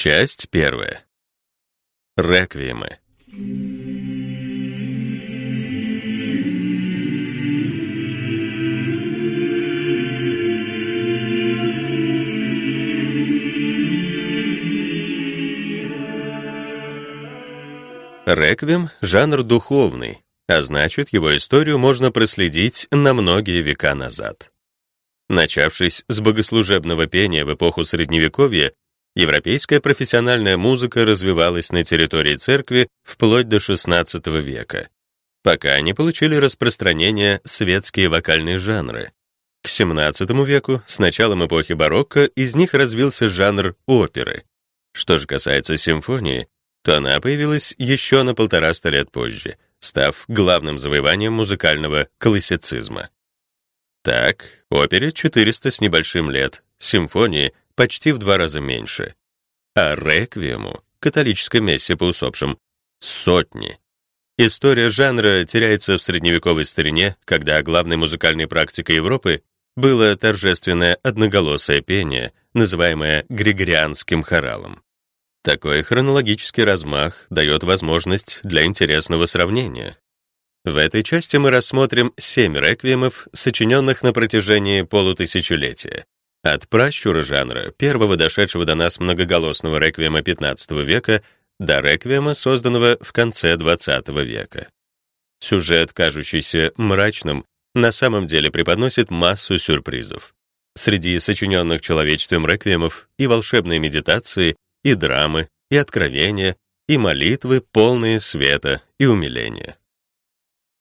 Часть первая. Реквиемы. Реквием — жанр духовный, а значит, его историю можно проследить на многие века назад. Начавшись с богослужебного пения в эпоху Средневековья, европейская профессиональная музыка развивалась на территории церкви вплоть до XVI века, пока не получили распространение светские вокальные жанры. К XVII веку, с началом эпохи барокко, из них развился жанр оперы. Что же касается симфонии, то она появилась еще на полтораста лет позже, став главным завоеванием музыкального классицизма. Так, опере 400 с небольшим лет, симфонии почти в два раза меньше. А реквиему, католической мессе по усопшим, сотни. История жанра теряется в средневековой старине, когда главной музыкальной практикой Европы было торжественное одноголосое пение, называемое григорианским хоралом. Такой хронологический размах дает возможность для интересного сравнения. В этой части мы рассмотрим семь реквиемов, сочиненных на протяжении полутысячелетия. От пращура жанра, первого дошедшего до нас многоголосного реквиема XV века, до реквиема, созданного в конце XX века. Сюжет, кажущийся мрачным, на самом деле преподносит массу сюрпризов. Среди сочиненных человечеством реквиемов и волшебные медитации, и драмы, и откровения, и молитвы, полные света и умиления.